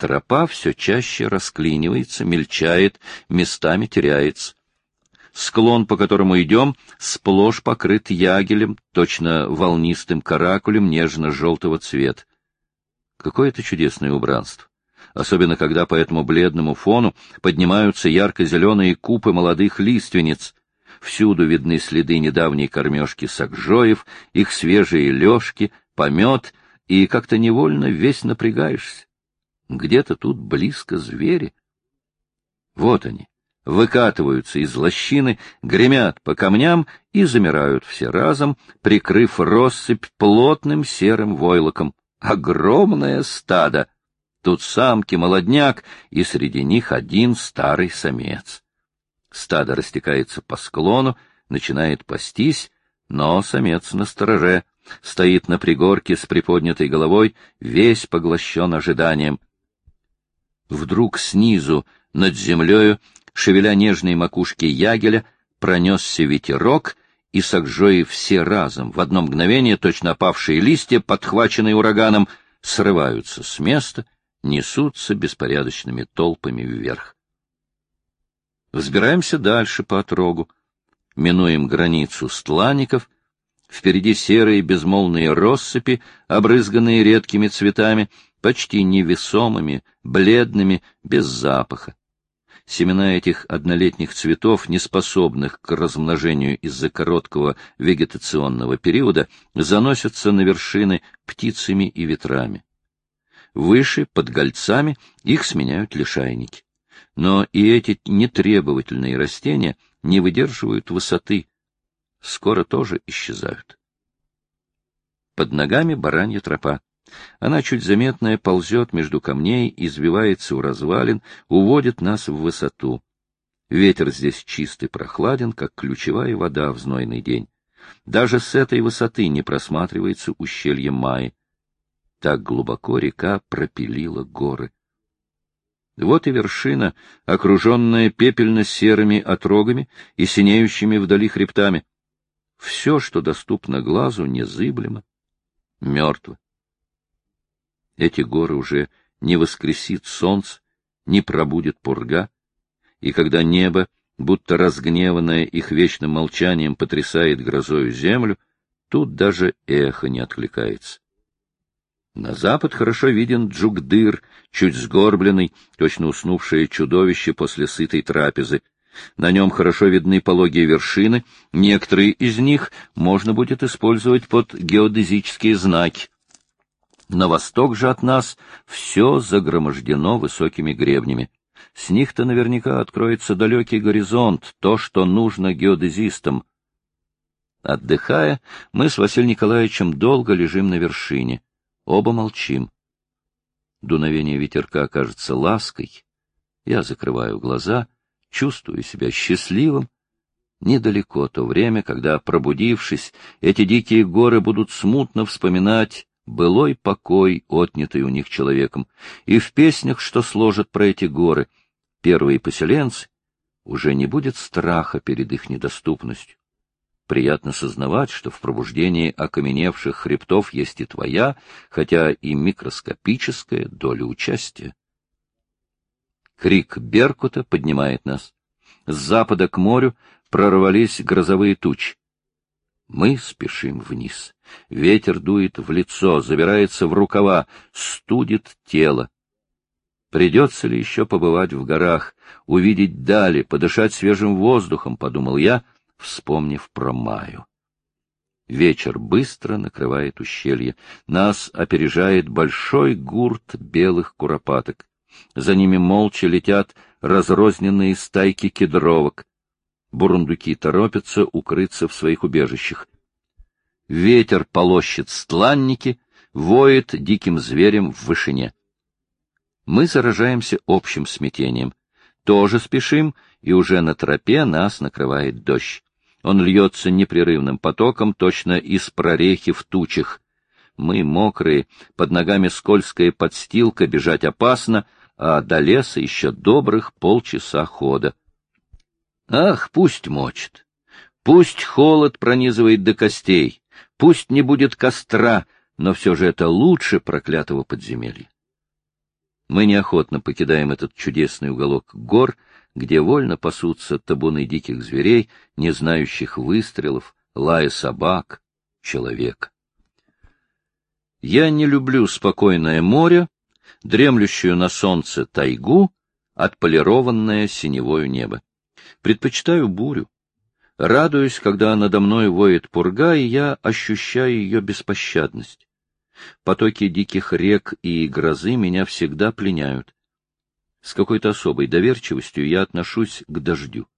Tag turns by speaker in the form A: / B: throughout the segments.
A: Тропа все чаще расклинивается, мельчает, местами теряется. Склон, по которому идем, сплошь покрыт ягелем, точно волнистым каракулем нежно-желтого цвета. Какое это чудесное убранство! Особенно, когда по этому бледному фону поднимаются ярко-зеленые купы молодых лиственниц. Всюду видны следы недавней кормежки сакжоев, их свежие лёжки, помет, и как-то невольно весь напрягаешься. Где-то тут близко звери. Вот они, выкатываются из лощины, гремят по камням и замирают все разом, прикрыв россыпь плотным серым войлоком. Огромное стадо! Тут самки, молодняк, и среди них один старый самец. Стадо растекается по склону, начинает пастись, но самец на стороже, стоит на пригорке с приподнятой головой, весь поглощен ожиданием. Вдруг снизу, над землею, шевеля нежные макушки ягеля, пронесся ветерок, и согжои все разом, в одно мгновение точно опавшие листья, подхваченные ураганом, срываются с места, несутся беспорядочными толпами вверх. Взбираемся дальше по отрогу, минуем границу стланников, впереди серые безмолвные россыпи, обрызганные редкими цветами, почти невесомыми, бледными, без запаха. Семена этих однолетних цветов, не способных к размножению из-за короткого вегетационного периода, заносятся на вершины птицами и ветрами. Выше, под гольцами, их сменяют лишайники. Но и эти нетребовательные растения не выдерживают высоты, скоро тоже исчезают. Под ногами баранья тропа. Она чуть заметная ползет между камней, извивается у развалин, уводит нас в высоту. Ветер здесь чистый, прохладен, как ключевая вода в знойный день. Даже с этой высоты не просматривается ущелье Майи. Так глубоко река пропилила горы. Вот и вершина, окруженная пепельно-серыми отрогами и синеющими вдали хребтами. Все, что доступно глазу, незыблемо, мертво. Эти горы уже не воскресит солнце, не пробудет пурга, и когда небо, будто разгневанное их вечным молчанием, потрясает грозою землю, тут даже эхо не откликается. На запад хорошо виден Джугдыр, чуть сгорбленный, точно уснувшее чудовище после сытой трапезы. На нем хорошо видны пологие вершины, некоторые из них можно будет использовать под геодезические знаки. На восток же от нас все загромождено высокими гребнями. С них-то наверняка откроется далекий горизонт, то, что нужно геодезистам. Отдыхая, мы с Василием Николаевичем долго лежим на вершине. Оба молчим. Дуновение ветерка кажется лаской. Я закрываю глаза, чувствую себя счастливым. Недалеко то время, когда, пробудившись, эти дикие горы будут смутно вспоминать былой покой, отнятый у них человеком, и в песнях, что сложат про эти горы, первые поселенцы, уже не будет страха перед их недоступностью. Приятно сознавать, что в пробуждении окаменевших хребтов есть и твоя, хотя и микроскопическая доля участия. Крик Беркута поднимает нас. С запада к морю прорвались грозовые тучи. Мы спешим вниз. Ветер дует в лицо, забирается в рукава, студит тело. Придется ли еще побывать в горах, увидеть дали, подышать свежим воздухом, — подумал я, вспомнив про Маю. Вечер быстро накрывает ущелье. Нас опережает большой гурт белых куропаток. За ними молча летят разрозненные стайки кедровок. Бурундуки торопятся укрыться в своих убежищах. Ветер полощет стланники, воет диким зверем в вышине. Мы заражаемся общим смятением. Тоже спешим, и уже на тропе нас накрывает дождь. Он льется непрерывным потоком, точно из прорехи в тучах. Мы мокрые, под ногами скользкая подстилка, бежать опасно, а до леса еще добрых полчаса хода. Ах, пусть мочит. Пусть холод пронизывает до костей. Пусть не будет костра, но все же это лучше проклятого подземелья. Мы неохотно покидаем этот чудесный уголок гор, где вольно пасутся табуны диких зверей, не знающих выстрелов, лая собак, человека. Я не люблю спокойное море, дремлющую на солнце тайгу, отполированное синевою небо. Предпочитаю бурю. Радуюсь, когда надо мной воет пурга, и я ощущаю ее беспощадность. Потоки диких рек и грозы меня всегда пленяют. С какой-то особой доверчивостью я отношусь к дождю.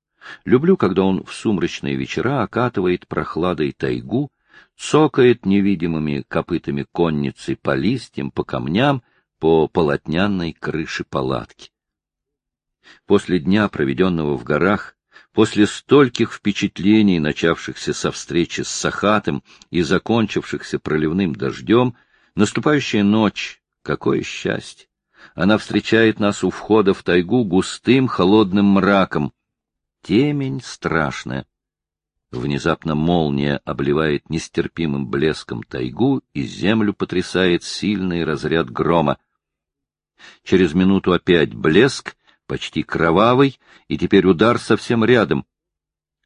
A: Люблю, когда он в сумрачные вечера окатывает прохладой тайгу, цокает невидимыми копытами конницы по листьям, по камням, по полотнянной крыше палатки. После дня, проведенного в горах, после стольких впечатлений, начавшихся со встречи с Сахатым и закончившихся проливным дождем, наступающая ночь — какое счастье! Она встречает нас у входа в тайгу густым холодным мраком. Темень страшная. Внезапно молния обливает нестерпимым блеском тайгу, и землю потрясает сильный разряд грома. Через минуту опять блеск, почти кровавый, и теперь удар совсем рядом.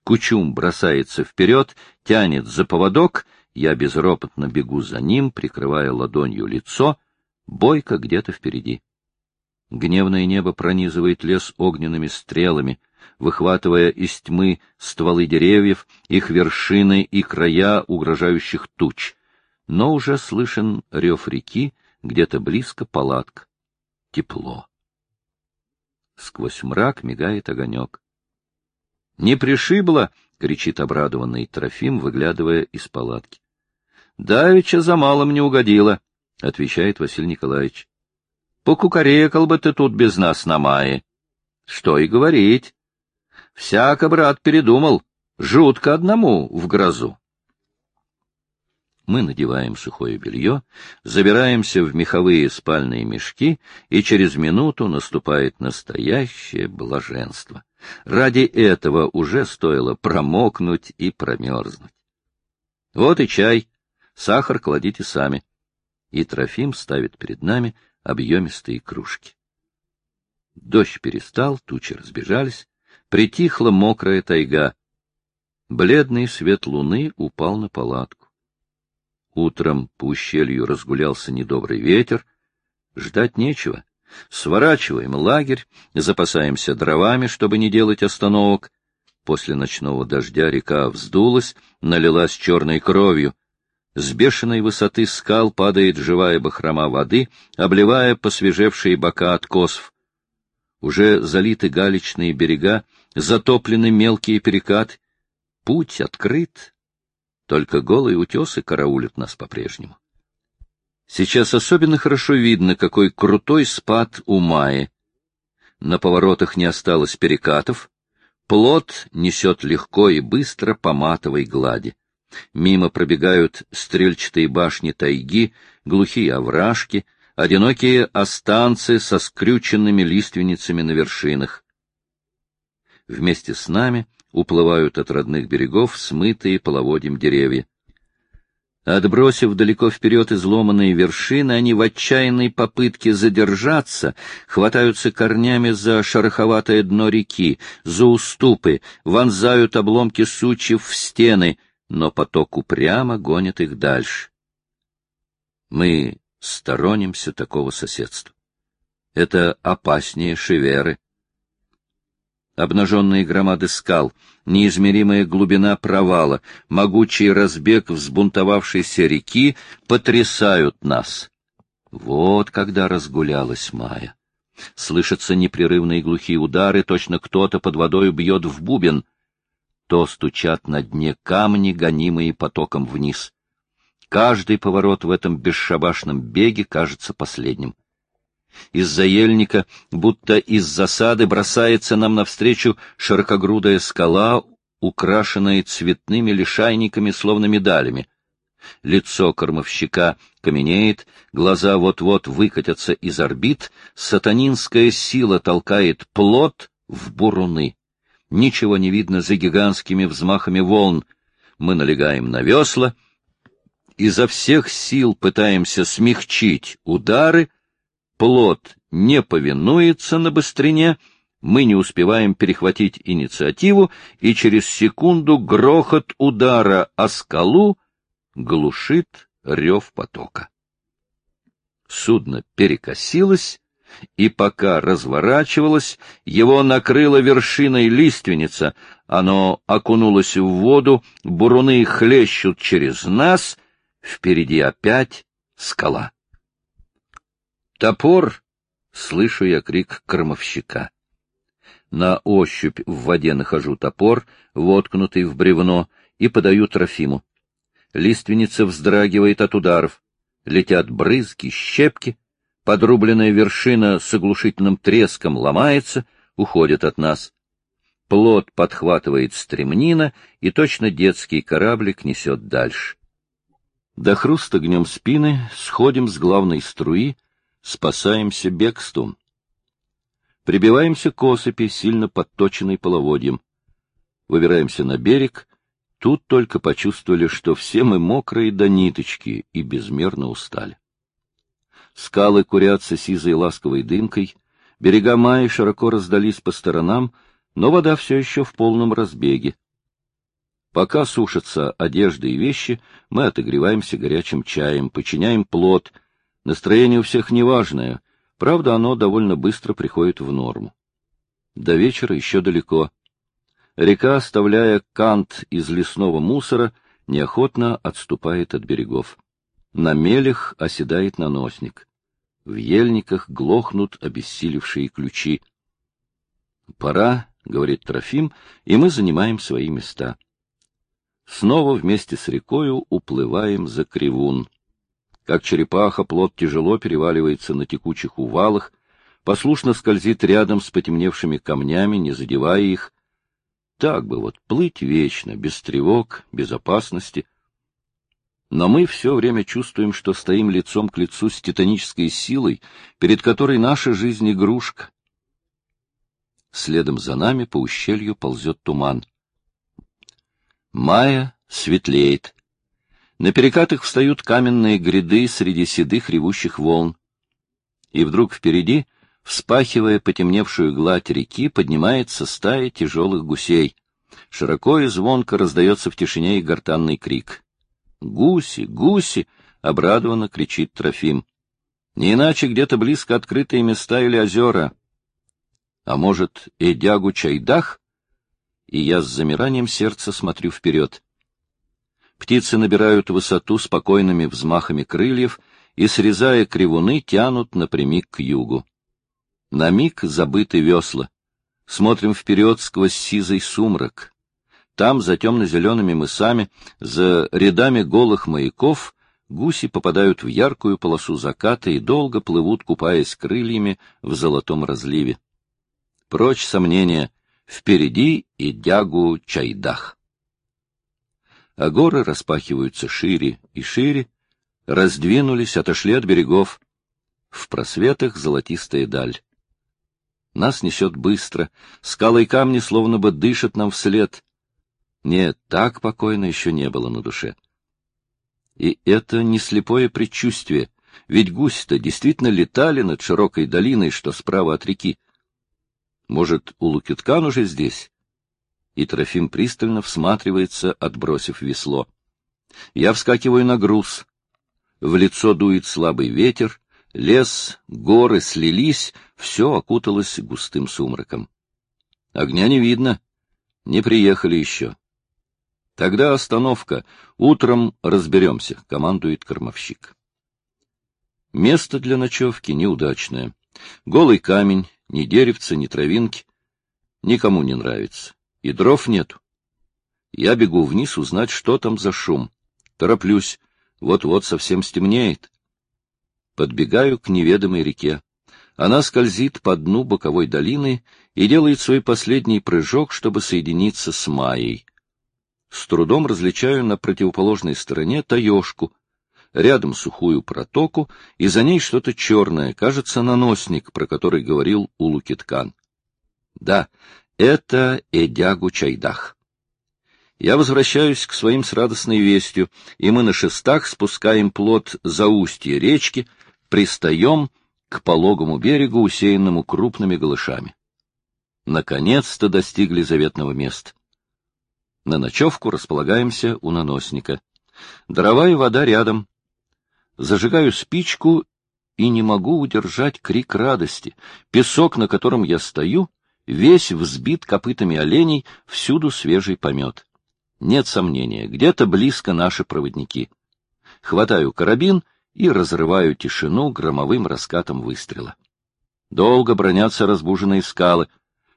A: Кучум бросается вперед, тянет за поводок, я безропотно бегу за ним, прикрывая ладонью лицо, бойко где-то впереди. Гневное небо пронизывает лес огненными стрелами, выхватывая из тьмы стволы деревьев, их вершины и края угрожающих туч. Но уже слышен рев реки, где-то близко палатка. Тепло. Сквозь мрак мигает огонек. — Не пришибло! — кричит обрадованный Трофим, выглядывая из палатки. — Давеча за малым не угодило, — отвечает Василий Николаевич. — Покукарекал бы ты тут без нас на мае. Что и говорить. Всяко, брат, передумал. Жутко одному в грозу. Мы надеваем сухое белье, забираемся в меховые спальные мешки, и через минуту наступает настоящее блаженство. Ради этого уже стоило промокнуть и промерзнуть. Вот и чай. Сахар кладите сами. И Трофим ставит перед нами объемистые кружки. Дождь перестал, тучи разбежались. Притихла мокрая тайга. Бледный свет луны упал на палатку. Утром по ущелью разгулялся недобрый ветер. Ждать нечего. Сворачиваем лагерь, запасаемся дровами, чтобы не делать остановок. После ночного дождя река вздулась, налилась черной кровью. С бешеной высоты скал падает живая бахрома воды, обливая посвежевшие бока откосов. Уже залиты галечные берега, затоплены мелкие перекаты. Путь открыт, только голые утесы караулят нас по-прежнему. Сейчас особенно хорошо видно, какой крутой спад у Майи. На поворотах не осталось перекатов, плот несет легко и быстро по матовой глади. Мимо пробегают стрельчатые башни тайги, глухие овражки, одинокие останцы со скрюченными лиственницами на вершинах вместе с нами уплывают от родных берегов смытые половодьем деревья. Отбросив далеко вперед изломанные вершины, они в отчаянной попытке задержаться хватаются корнями за шероховатое дно реки, за уступы, вонзают обломки сучьев в стены, но поток упрямо гонит их дальше. Мы сторонимся такого соседства. Это опаснее шеверы обнаженные громады скал, неизмеримая глубина провала, могучий разбег взбунтовавшейся реки потрясают нас. Вот когда разгулялась Майя. Слышатся непрерывные глухие удары, точно кто-то под водой бьет в бубен. То стучат на дне камни, гонимые потоком вниз. Каждый поворот в этом бесшабашном беге кажется последним. Из-за ельника, будто из засады, бросается нам навстречу широкогрудая скала, украшенная цветными лишайниками, словно медалями. Лицо кормовщика каменеет, глаза вот-вот выкатятся из орбит, сатанинская сила толкает плод в буруны. Ничего не видно за гигантскими взмахами волн. Мы налегаем на весла, изо всех сил пытаемся смягчить удары, плот не повинуется на быстрине, мы не успеваем перехватить инициативу, и через секунду грохот удара о скалу глушит рев потока. Судно перекосилось, и пока разворачивалось, его накрыла вершиной лиственница, оно окунулось в воду, буруны хлещут через нас, впереди опять скала. «Топор!» — слышу я крик кормовщика. На ощупь в воде нахожу топор, воткнутый в бревно, и подаю Трофиму. Лиственница вздрагивает от ударов. Летят брызги, щепки. Подрубленная вершина с оглушительным треском ломается, уходит от нас. Плот подхватывает стремнина, и точно детский кораблик несет дальше. До хруста гнем спины сходим с главной струи, спасаемся бегством. Прибиваемся к осыпи, сильно подточенной половодьем. Выбираемся на берег, тут только почувствовали, что все мы мокрые до ниточки и безмерно устали. Скалы курятся сизой ласковой дымкой, берега мая широко раздались по сторонам, но вода все еще в полном разбеге. Пока сушатся одежда и вещи, мы отогреваемся горячим чаем, починяем плод. Настроение у всех неважное, Правда, оно довольно быстро приходит в норму. До вечера еще далеко. Река, оставляя кант из лесного мусора, неохотно отступает от берегов. На мелях оседает наносник. В ельниках глохнут обессилевшие ключи. «Пора», — говорит Трофим, и мы занимаем свои места. Снова вместе с рекою уплываем за Кривун. Как черепаха, плод тяжело переваливается на текучих увалах, послушно скользит рядом с потемневшими камнями, не задевая их. Так бы вот плыть вечно, без тревог, без опасности. Но мы все время чувствуем, что стоим лицом к лицу с титанической силой, перед которой наша жизнь — игрушка. Следом за нами по ущелью ползет туман. Мая светлеет. На перекатах встают каменные гряды среди седых ревущих волн. И вдруг впереди, вспахивая потемневшую гладь реки, поднимается стая тяжелых гусей. Широко и звонко раздается в тишине их гортанный крик. «Гуси! Гуси!» — обрадованно кричит Трофим. «Не иначе где-то близко открытые места или озера. А может, Эдягу-Чайдах?» И я с замиранием сердца смотрю вперед. Птицы набирают высоту спокойными взмахами крыльев и, срезая кривуны, тянут напрямик к югу. На миг забыты весла. Смотрим вперед сквозь сизый сумрак. Там, за темно-зелеными мысами, за рядами голых маяков, гуси попадают в яркую полосу заката и долго плывут, купаясь крыльями в золотом разливе. Прочь сомнения, впереди и дягу чайдах а горы распахиваются шире и шире, раздвинулись, отошли от берегов. В просветах золотистая даль. Нас несет быстро, скалы и камни словно бы дышат нам вслед. Нет, так покойно еще не было на душе. И это не слепое предчувствие, ведь гуси-то действительно летали над широкой долиной, что справа от реки. Может, у Лукиткан уже здесь? И Трофим пристально всматривается, отбросив весло. Я вскакиваю на груз. В лицо дует слабый ветер, лес, горы слились, все окуталось густым сумраком. Огня не видно, не приехали еще. Тогда остановка, утром разберемся, командует кормовщик. Место для ночевки неудачное. Голый камень, ни деревца, ни травинки. Никому не нравится и дров нету. Я бегу вниз узнать, что там за шум. Тороплюсь, вот-вот совсем стемнеет. Подбегаю к неведомой реке. Она скользит по дну боковой долины и делает свой последний прыжок, чтобы соединиться с Майей. С трудом различаю на противоположной стороне таежку, рядом сухую протоку, и за ней что-то черное, кажется, наносник, про который говорил Улукиткан. Да, это Эдягу Чайдах. Я возвращаюсь к своим с радостной вестью, и мы на шестах спускаем плот за устье речки, пристаем, к пологому берегу, усеянному крупными голышами. Наконец-то достигли заветного места. На ночевку располагаемся у наносника. Дрова и вода рядом. Зажигаю спичку и не могу удержать крик радости. Песок, на котором я стою, весь взбит копытами оленей, всюду свежий помет. Нет сомнения, где-то близко наши проводники. Хватаю карабин и разрываю тишину громовым раскатом выстрела. Долго бронятся разбуженные скалы.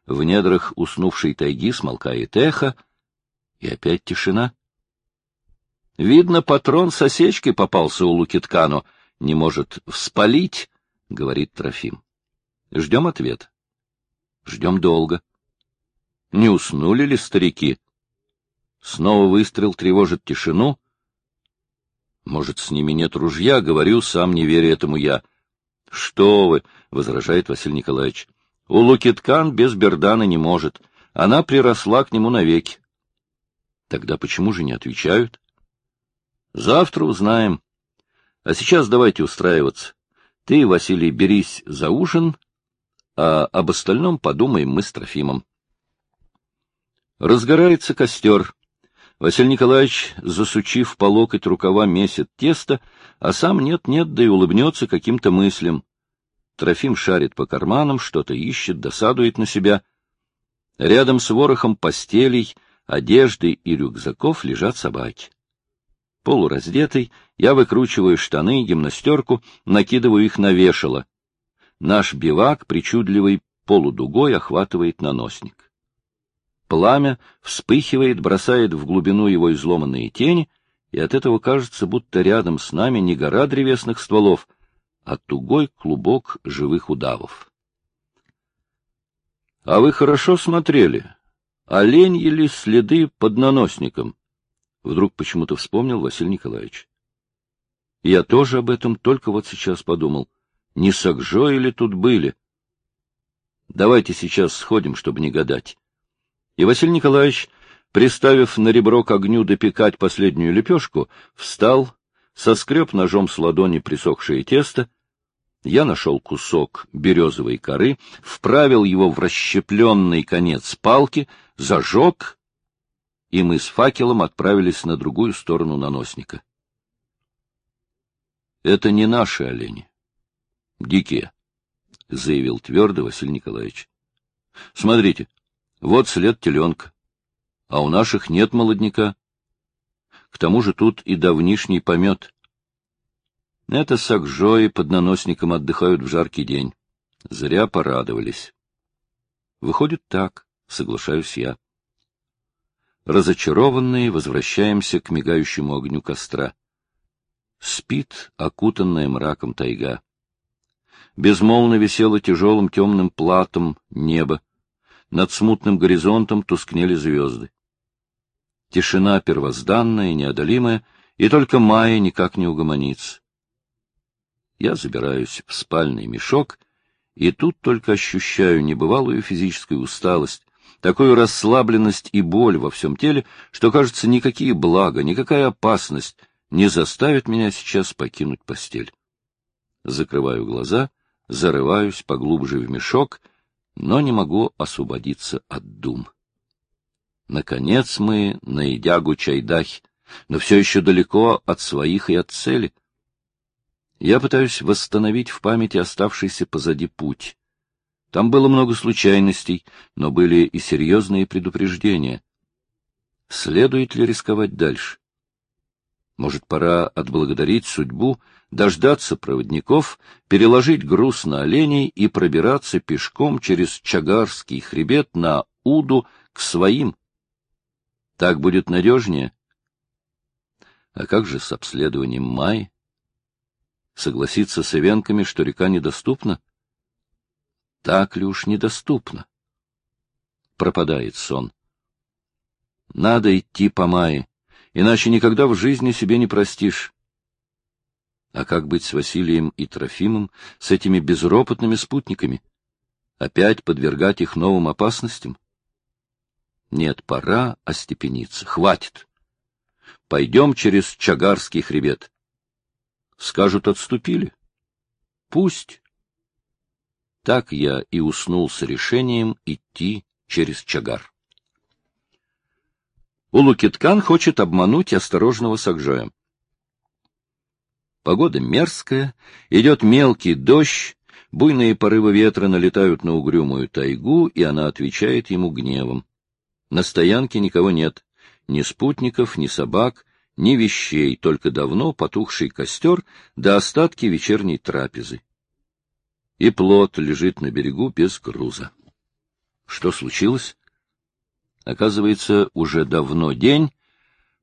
A: В недрах уснувшей тайги смолкает эхо, и опять тишина. Видно, патрон с осечкой попался у Лукиткану, не может вспалить, — говорит Трофим. Ждем ответ. Ждем долго. Не уснули ли старики? Снова выстрел тревожит тишину. Может, с ними нет ружья, говорю, сам не веря этому я. — Что вы, — возражает Василий Николаевич, — у Лукиткан без Бердана не может. Она приросла к нему навеки. Тогда почему же не отвечают? Завтра узнаем. А сейчас давайте устраиваться. Ты, Василий, берись за ужин, а об остальном подумаем мы с Трофимом. Разгорается костер. Василий Николаевич, засучив по локоть рукава, месит тесто, а сам нет-нет, да и улыбнется каким-то мыслям. Трофим шарит по карманам, что-то ищет, досадует на себя. Рядом с ворохом постелей, одежды и рюкзаков лежат собаки. Полураздетый, я выкручиваю штаны, гимнастерку, накидываю их на вешало. Наш бивак причудливой полудугой охватывает наносник. Пламя вспыхивает, бросает в глубину его изломанные тени, и от этого кажется, будто рядом с нами не гора древесных стволов, а тугой клубок живых удавов. — А вы хорошо смотрели? Оленьи ли следы под наносником? Вдруг почему-то вспомнил Василий Николаевич. Я тоже об этом только вот сейчас подумал. Не сагжо или тут были? Давайте сейчас сходим, чтобы не гадать. И Василий Николаевич, приставив на ребро к огню допекать последнюю лепешку, встал, соскреб ножом с ладони присохшее тесто. Я нашел кусок березовой коры, вправил его в расщепленный конец палки, зажег и мы с факелом отправились на другую сторону наносника. — Это не наши олени. — Дикие, — заявил твердо Василий Николаевич. — Смотрите, вот след теленка, а у наших нет молодняка. К тому же тут и давнишний помет. Это сакжои под наносником отдыхают в жаркий день. Зря порадовались. Выходит так, соглашаюсь я. Разочарованные возвращаемся к мигающему огню костра. Спит окутанная мраком тайга. Безмолвно висело тяжелым темным платом небо. Над смутным горизонтом тускнели звезды. Тишина первозданная, неодолимая, и только Майя никак не угомонится. Я забираюсь в спальный мешок, и тут только ощущаю небывалую физическую усталость, такую расслабленность и боль во всем теле, что, кажется, никакие блага, никакая опасность не заставят меня сейчас покинуть постель. Закрываю глаза, зарываюсь поглубже в мешок, но не могу освободиться от дум. Наконец мы на Идягу Чайдахе, но все еще далеко от своих и от цели. Я пытаюсь восстановить в памяти оставшийся позади путь. Там было много случайностей, но были и серьезные предупреждения. Следует ли рисковать дальше? Может, пора отблагодарить судьбу, дождаться проводников, переложить груз на оленей и пробираться пешком через Чагарский хребет на Уду к своим? Так будет надежнее. А как же с обследованием Май? Согласиться с Ивенками, что река недоступна? так ли уж недоступно? Пропадает сон. Надо идти по мае, иначе никогда в жизни себе не простишь. А как быть с Василием и Трофимом, с этими безропотными спутниками? Опять подвергать их новым опасностям? Нет, пора остепениться. Хватит. Пойдем через Чагарский хребет. Скажут, отступили. Пусть. Так я и уснул с решением идти через Чагар. Улукиткан хочет обмануть осторожного Сакжоя. Погода мерзкая, идет мелкий дождь, буйные порывы ветра налетают на угрюмую тайгу, и она отвечает ему гневом. На стоянке никого нет, ни спутников, ни собак, ни вещей, только давно потухший костер да остатки вечерней трапезы. И плот лежит на берегу без груза. Что случилось? Оказывается, уже давно день.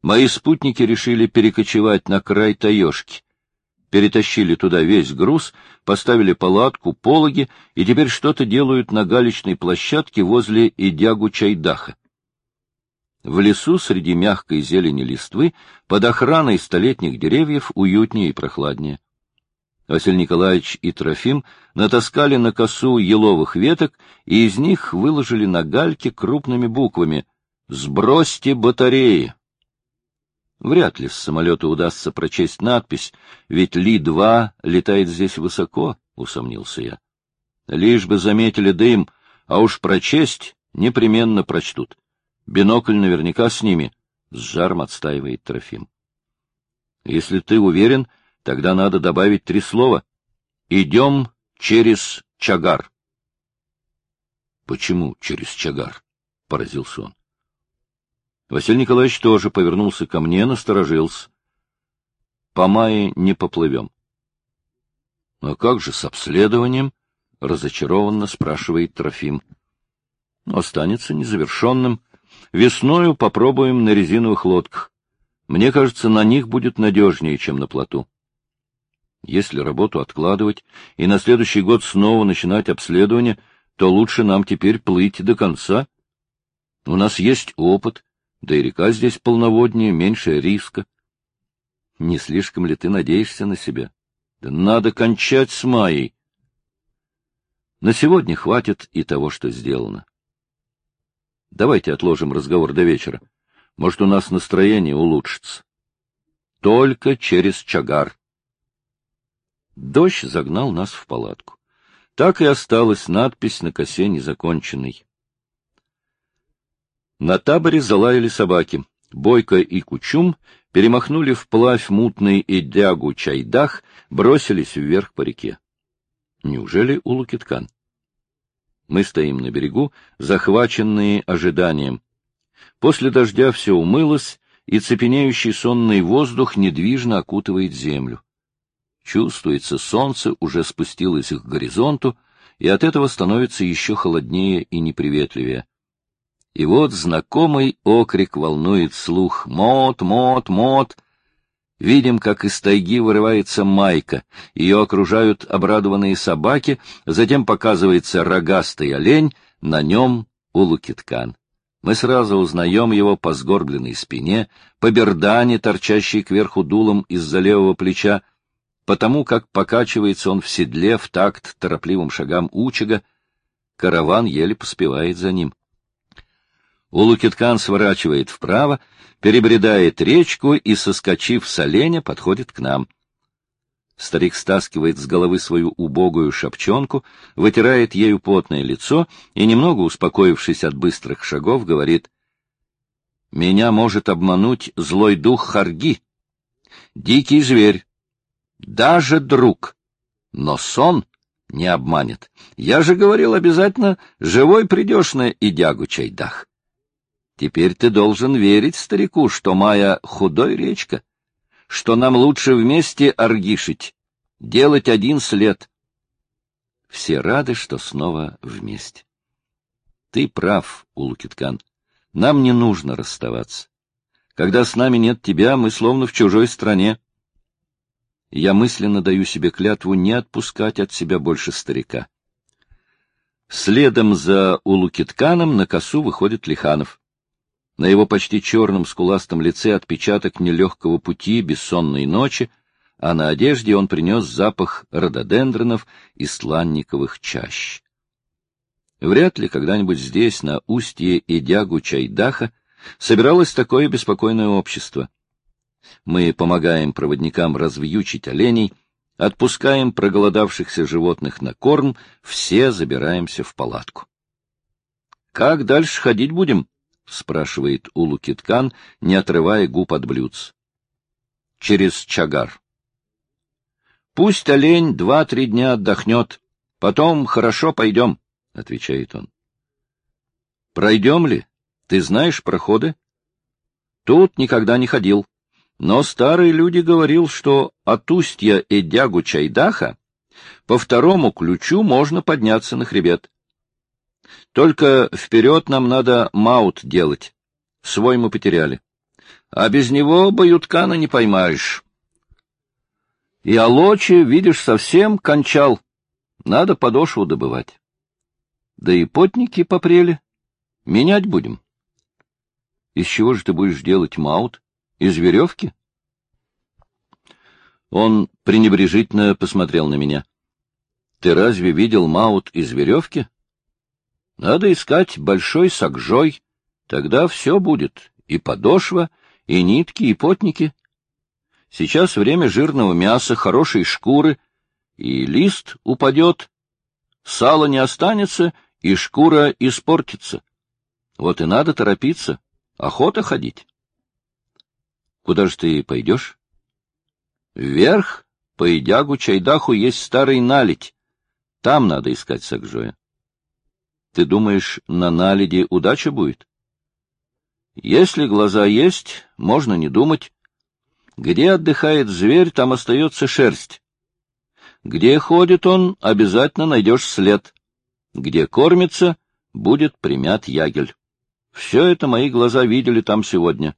A: Мои спутники решили перекочевать на край таежки. Перетащили туда весь груз, поставили палатку, пологи и теперь что-то делают на галечной площадке возле Идягу Чайдаха. В лесу среди мягкой зелени листвы под охраной столетних деревьев уютнее и прохладнее. Василий Николаевич и Трофим натаскали на косу еловых веток и из них выложили на гальке крупными буквами «Сбросьте батареи». Вряд ли с самолета удастся прочесть надпись, ведь Ли-2 летает здесь высоко, — усомнился я. Лишь бы заметили дым, а уж прочесть непременно прочтут. Бинокль наверняка с ними, — с жаром отстаивает Трофим. Если ты уверен, Тогда надо добавить три слова. Идем через Чагар. — Почему через Чагар? — поразился он. Василий Николаевич тоже повернулся ко мне, насторожился. — По мае не поплывем. — А как же с обследованием? — разочарованно спрашивает Трофим. — Останется незавершенным. Весною попробуем на резиновых лодках. Мне кажется, на них будет надежнее, чем на плоту. Если работу откладывать и на следующий год снова начинать обследование, то лучше нам теперь плыть до конца. У нас есть опыт, да и река здесь полноводнее, меньше риска. Не слишком ли ты надеешься на себя? Да надо кончать с Майей. На сегодня хватит и того, что сделано. Давайте отложим разговор до вечера. Может, у нас настроение улучшится. Только через Чагар. Дождь загнал нас в палатку. Так и осталась надпись на косе незаконченной. На таборе залаяли собаки. Бойко и Кучум перемахнули вплавь мутный идягу чайдах, бросились вверх по реке. Неужели у Лукиткан? Мы стоим на берегу, захваченные ожиданием. После дождя все умылось, и цепенеющий сонный воздух недвижно окутывает землю. Чувствуется, солнце уже спустилось к горизонту, и от этого становится еще холоднее и неприветливее. И вот знакомый окрик волнует слух. «Мот, мот, мот!» Видим, как из тайги вырывается майка, ее окружают обрадованные собаки, затем показывается рогастый олень, на нем улукиткан. Мы сразу узнаем его по сгорбленной спине, по бердане, торчащей кверху дулом из-за левого плеча, потому как покачивается он в седле в такт торопливым шагам Учага, караван еле поспевает за ним. Улукиткан сворачивает вправо, перебредает речку и, соскочив с оленя, подходит к нам. Старик стаскивает с головы свою убогую шапчонку, вытирает ею потное лицо и, немного успокоившись от быстрых шагов, говорит, «Меня может обмануть злой дух Харги, дикий зверь, даже друг. Но сон не обманет. Я же говорил обязательно, живой придешь на идягу чайдах. Теперь ты должен верить старику, что моя худой речка, что нам лучше вместе аргишить, делать один след. Все рады, что снова вместе. Ты прав, Улукиткан. Нам не нужно расставаться. Когда с нами нет тебя, мы словно в чужой стране я мысленно даю себе клятву не отпускать от себя больше старика. Следом за Улукитканом на косу выходит Лиханов. На его почти черном скуластом лице отпечаток нелегкого пути, бессонной ночи, а на одежде он принес запах рододендронов и сланниковых чащ. Вряд ли когда-нибудь здесь, на устье Идягу Чайдаха, собиралось такое беспокойное общество. Мы помогаем проводникам развьючить оленей, Отпускаем проголодавшихся животных на корм, все забираемся в палатку. — Как дальше ходить будем? — спрашивает Улукиткан, не отрывая губ от блюдц. — Через Чагар. — Пусть олень два-три дня отдохнет, потом хорошо пойдем, — отвечает он. — Пройдем ли? Ты знаешь проходы? — Тут никогда не ходил. Но старые люди говорил, что от устья Эдягу Чайдаха по второму ключу можно подняться на хребет. Только вперед нам надо маут делать. Свой мы потеряли. А без него Баюткана не поймаешь. И Алочи, видишь, совсем кончал. Надо подошву добывать. Да и потники попрели. Менять будем. Из чего же ты будешь делать маут? Из веревки? Он пренебрежительно посмотрел на меня. — Ты разве видел маут из веревки? — Надо искать большой сагжой, тогда все будет, и подошва, и нитки, и потники. Сейчас время жирного мяса, хорошей шкуры, и лист упадет, сало не останется, и шкура испортится. Вот и надо торопиться, охота ходить. Куда же ты пойдешь? Вверх, по Идягу Чайдаху, есть старый наледь. Там надо искать Сакжоя. Ты думаешь, на наледи удача будет? Если глаза есть, можно не думать. Где отдыхает зверь, там остается шерсть. Где ходит он, обязательно найдешь след. Где кормится, будет примят ягель. Все это мои глаза видели там сегодня.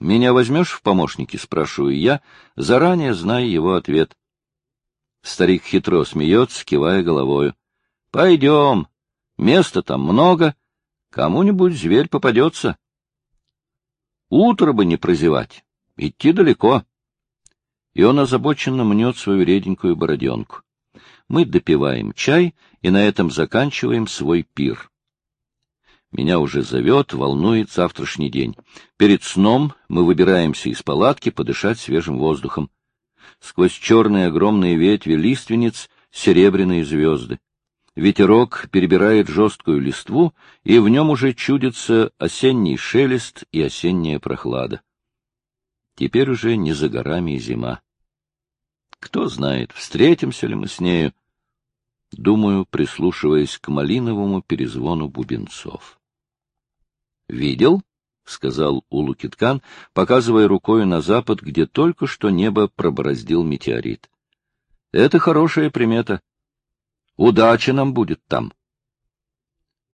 A: «Меня возьмешь в помощники?» — спрашиваю я, заранее зная его ответ. Старик хитро смеется, кивая головою. «Пойдем. Места там много. Кому-нибудь зверь попадется. Утро бы не прозевать. Идти далеко». И он озабоченно мнет свою реденькую бороденку. Мы допиваем чай и на этом заканчиваем свой пир. Меня уже зовет, волнует завтрашний день. Перед сном мы выбираемся из палатки подышать свежим воздухом. Сквозь черные огромные ветви лиственниц серебряные звезды. Ветерок перебирает жесткую листву, и в нем уже чудится осенний шелест и осенняя прохлада. Теперь уже не за горами зима. Кто знает, встретимся ли мы с нею, думаю, прислушиваясь к малиновому перезвону бубенцов. Видел? — сказал Улукиткан, показывая рукой на запад, где только что небо пробороздил метеорит. — Это хорошая примета. Удача нам будет там.